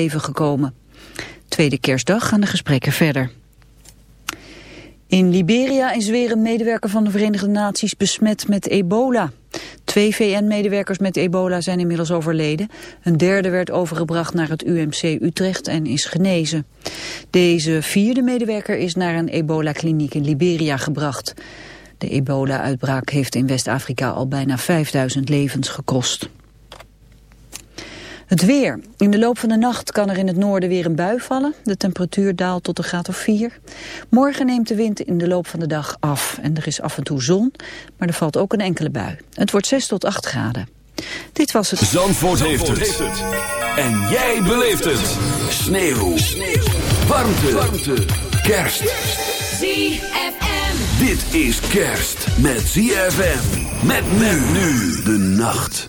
leven gekomen. Tweede kerstdag gaan de gesprekken verder. In Liberia is weer een medewerker van de Verenigde Naties besmet met ebola. Twee VN-medewerkers met ebola zijn inmiddels overleden. Een derde werd overgebracht naar het UMC Utrecht en is genezen. Deze vierde medewerker is naar een ebola-kliniek in Liberia gebracht. De ebola-uitbraak heeft in West-Afrika al bijna 5000 levens gekost. Het weer. In de loop van de nacht kan er in het noorden weer een bui vallen. De temperatuur daalt tot een graad of 4. Morgen neemt de wind in de loop van de dag af. En er is af en toe zon, maar er valt ook een enkele bui. Het wordt 6 tot 8 graden. Dit was het... Zandvoort, heeft, het. En jij beleeft het. Sneeuw. Sneeuw. Warmte. Warmte. Kerst. ZFM. Dit is kerst met ZFM. Met men nu de nacht.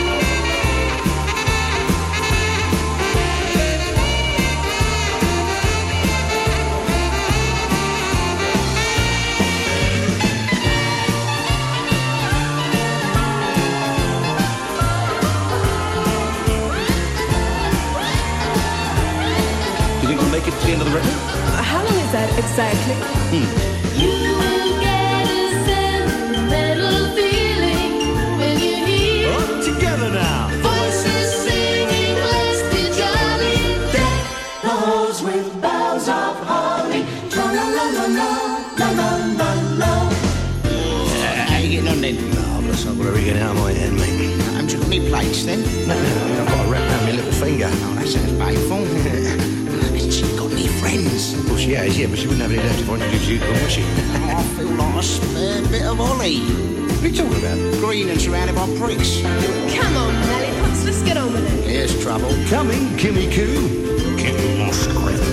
The end of the record? How long is that exactly? You will get a sentimental feeling when you hear Up me plates then. No, no, I've got a wrap around my little finger. Oh, that sounds painful. She's got any friends. Well, she has, yeah, but she wouldn't have any left if I introduced you to them, would she? Oh, I feel like a spare bit of Ollie. What are you talking about? Green and surrounded by pricks. Come on, Lollipops, let's get on with it. Here's trouble. Coming, Kimmy Coo. Kimmy Musgrave.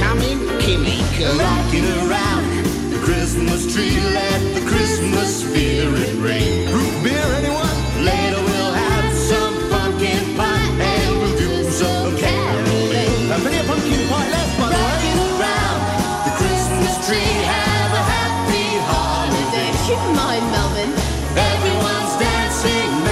Coming, Kimmy, come Rocking around the Christmas tree, let the Christmas spirit reign. Root beer, anyone? Later Melvin. Everyone's dancing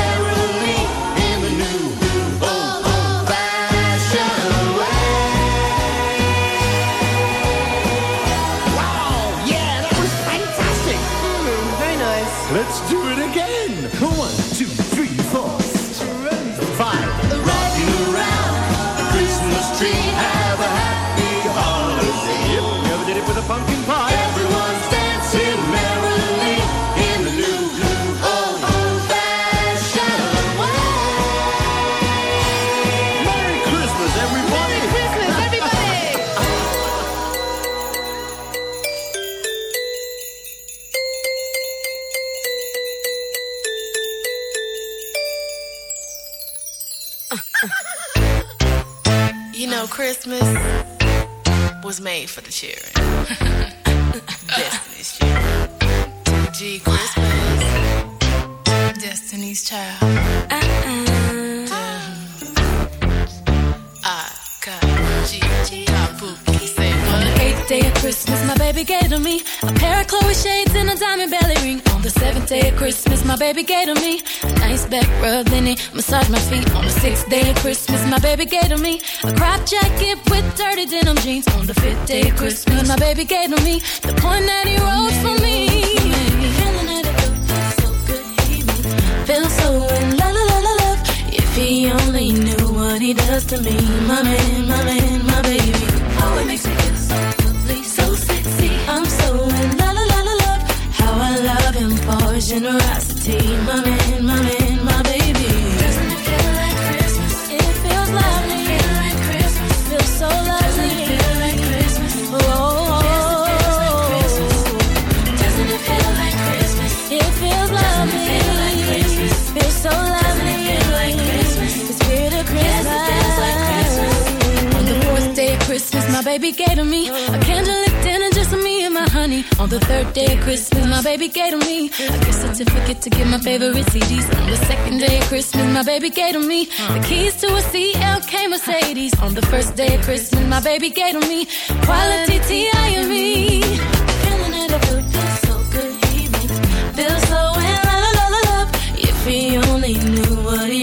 for the children. Baby gave to me a nice back rub, then he massaged my feet. On the sixth day of Christmas, my baby gave to me a crop jacket with dirty denim jeans. On the fifth day of Christmas, my baby gave to me the point that he wrote for me. It feel so in la la la love. If he only knew what he does to me, my man, my man, my baby. Generosity, my baby. Doesn't it feel like Christmas? It feels lovely. Feel like Christmas. Feels so lovely. Doesn't it? Oh, doesn't it feel like Christmas? It feels lovely. Feel like Christmas. Feels so lovely. Feel like Christmas. Christmas. On the fourth day of Christmas, my baby gave to me a for honey. On the third day of Christmas, my baby gave to me a gift certificate to get my favorite CDs. On the second day of Christmas, my baby gave to me the keys to a CLK Mercedes. On the first day of Christmas, my baby gave to me quality T.I.M.E. Feeling so good. He makes so in love. If he only knew what he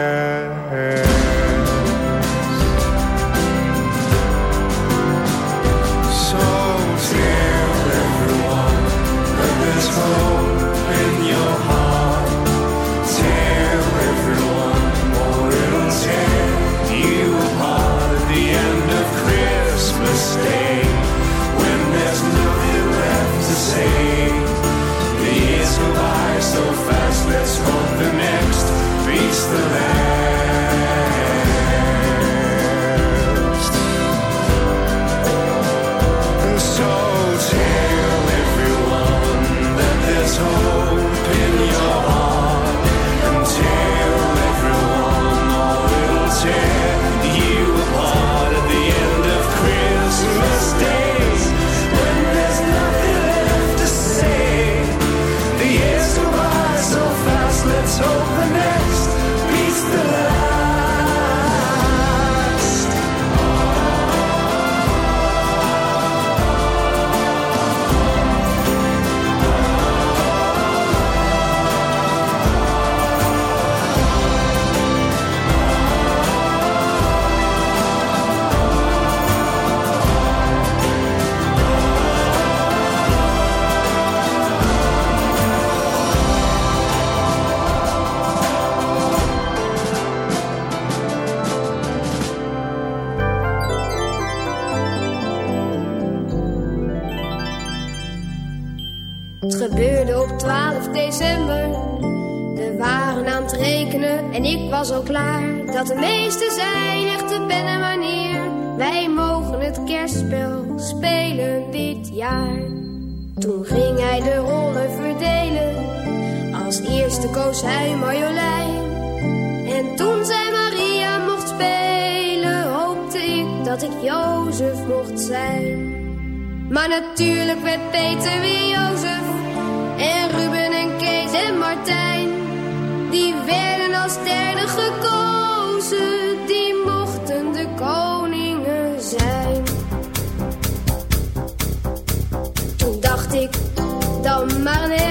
Dan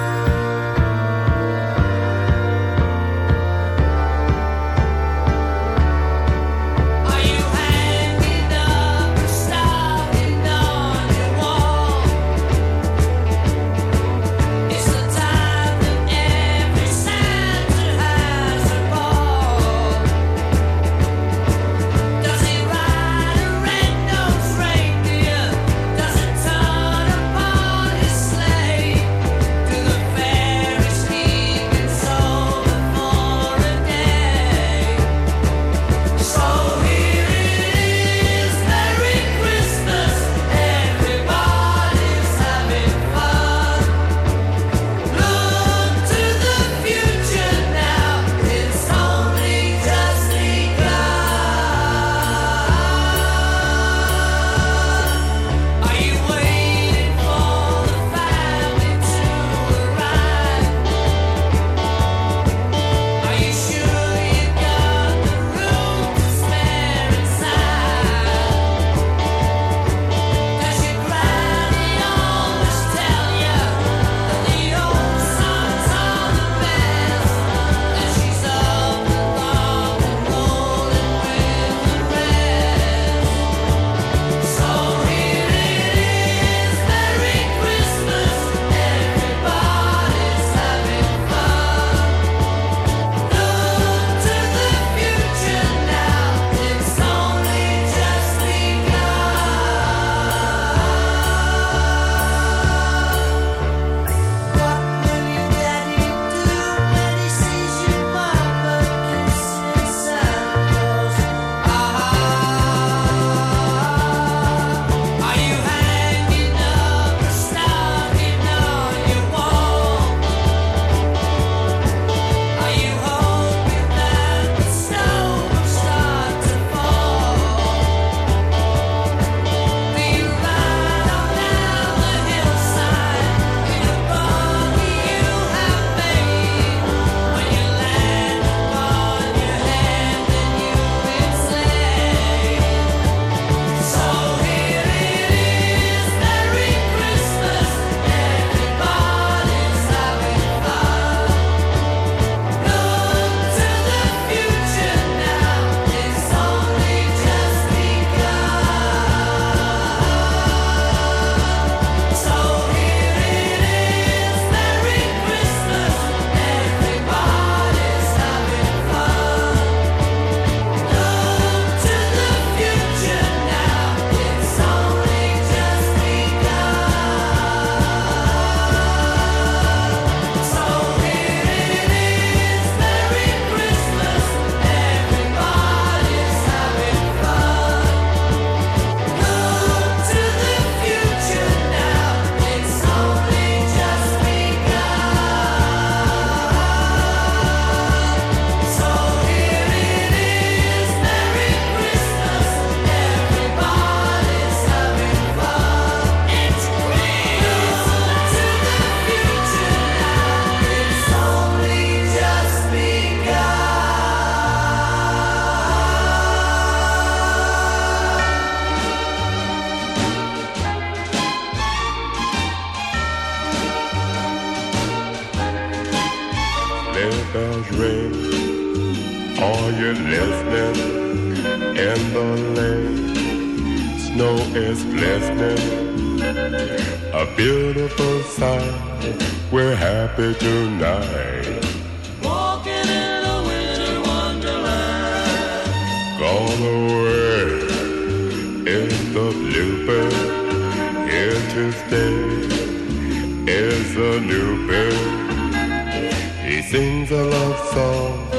Lane, snow is glistening. A beautiful sight. We're happy tonight. Walking in a winter wonderland. Gone away is the bluebird. Here to stay is a new bird. He sings a love song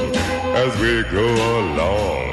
as we go along.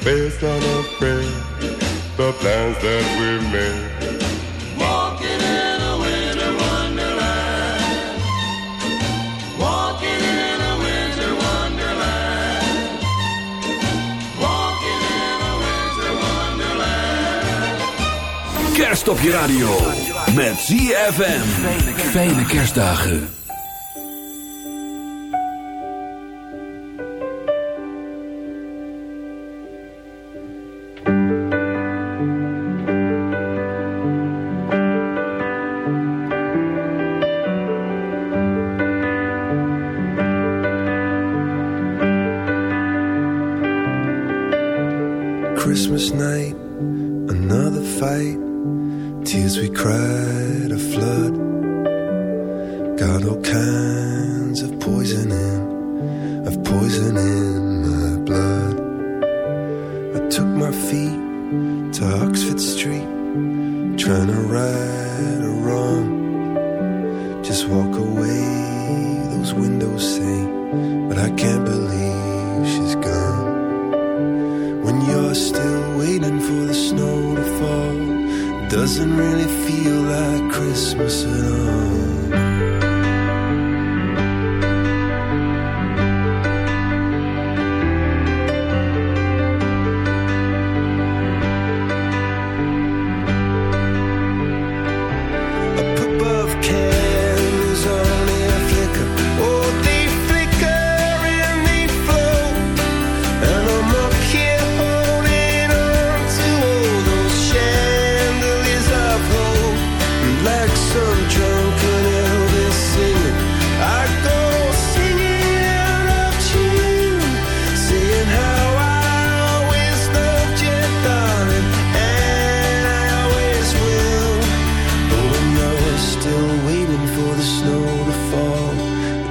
to face unafraid the plans that we made. Walking in a winter wonderland. Walking in a winter wonderland. Walking in a winter wonderland. Kerst op je radio. Met ZFM. Fijne kerstdagen.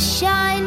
shine.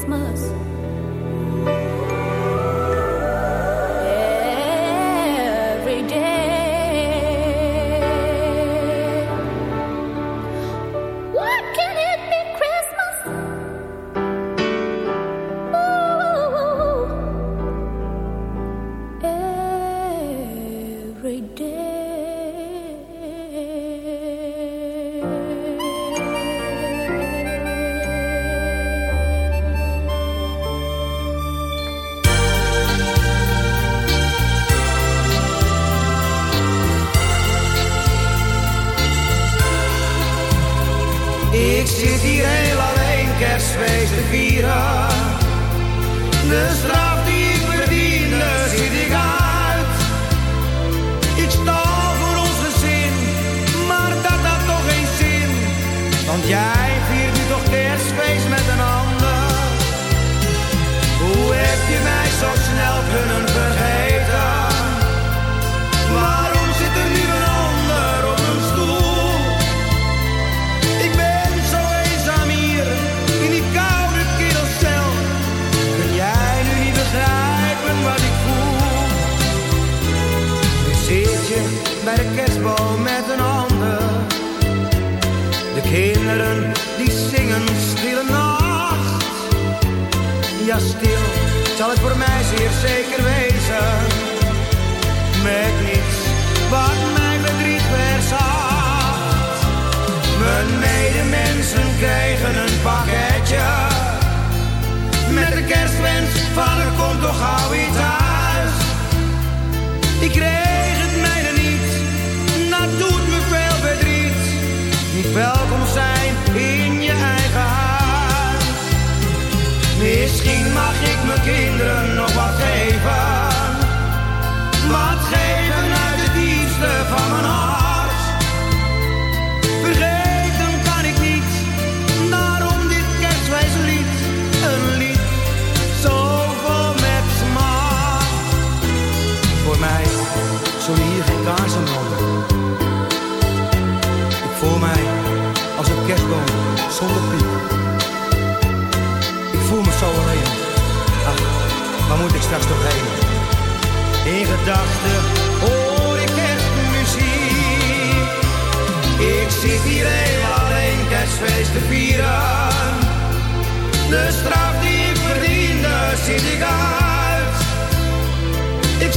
Christmas. In gedachten hoor ik kerstmuziek. Ik zit hier heel alleen kerstfeest te vieren. De straf die ik verdiende zit ik uit. Ik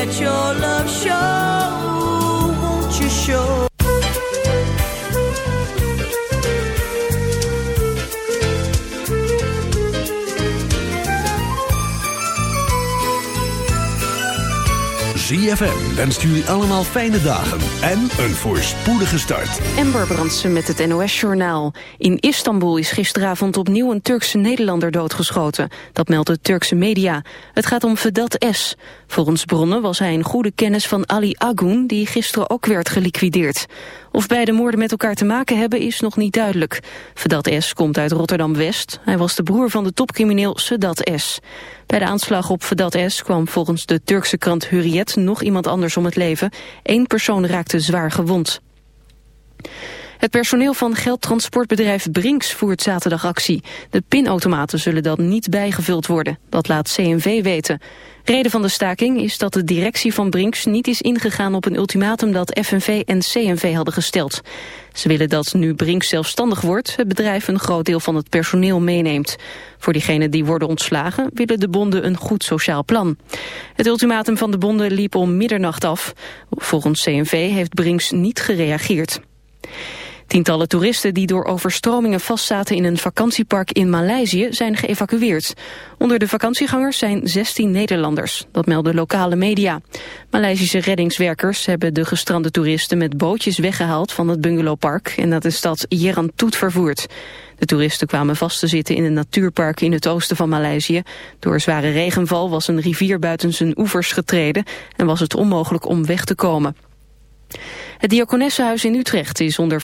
let your love show. Won't you show? ZFM wenst jullie allemaal fijne dagen en een voorspoedige start. Ember Brandsen met het NOS-journaal. In Istanbul is gisteravond opnieuw een Turkse Nederlander doodgeschoten. Dat meldt de Turkse media. Het gaat om Vedat S. Volgens bronnen was hij een goede kennis van Ali Agun... die gisteren ook werd geliquideerd. Of beide moorden met elkaar te maken hebben is nog niet duidelijk. Vedat S. komt uit Rotterdam-West. Hij was de broer van de topcrimineel Sedat S. Bij de aanslag op Vedat S. kwam volgens de Turkse krant Hurriyet nog iemand anders om het leven. Eén persoon raakte zwaar gewond. Het personeel van geldtransportbedrijf Brinks voert zaterdag actie. De pinautomaten zullen dan niet bijgevuld worden. Dat laat CNV weten. Reden van de staking is dat de directie van Brinks niet is ingegaan op een ultimatum dat FNV en CNV hadden gesteld. Ze willen dat nu Brinks zelfstandig wordt, het bedrijf een groot deel van het personeel meeneemt. Voor diegenen die worden ontslagen willen de bonden een goed sociaal plan. Het ultimatum van de bonden liep om middernacht af. Volgens CNV heeft Brinks niet gereageerd. Tientallen toeristen die door overstromingen vastzaten in een vakantiepark in Maleisië zijn geëvacueerd. Onder de vakantiegangers zijn 16 Nederlanders, dat melden lokale media. Maleisische reddingswerkers hebben de gestrande toeristen met bootjes weggehaald van het bungalowpark en naar de stad Jerantut vervoerd. De toeristen kwamen vast te zitten in een natuurpark in het oosten van Maleisië. Door zware regenval was een rivier buiten zijn oevers getreden en was het onmogelijk om weg te komen. Het Diakonessenhuis in Utrecht is onder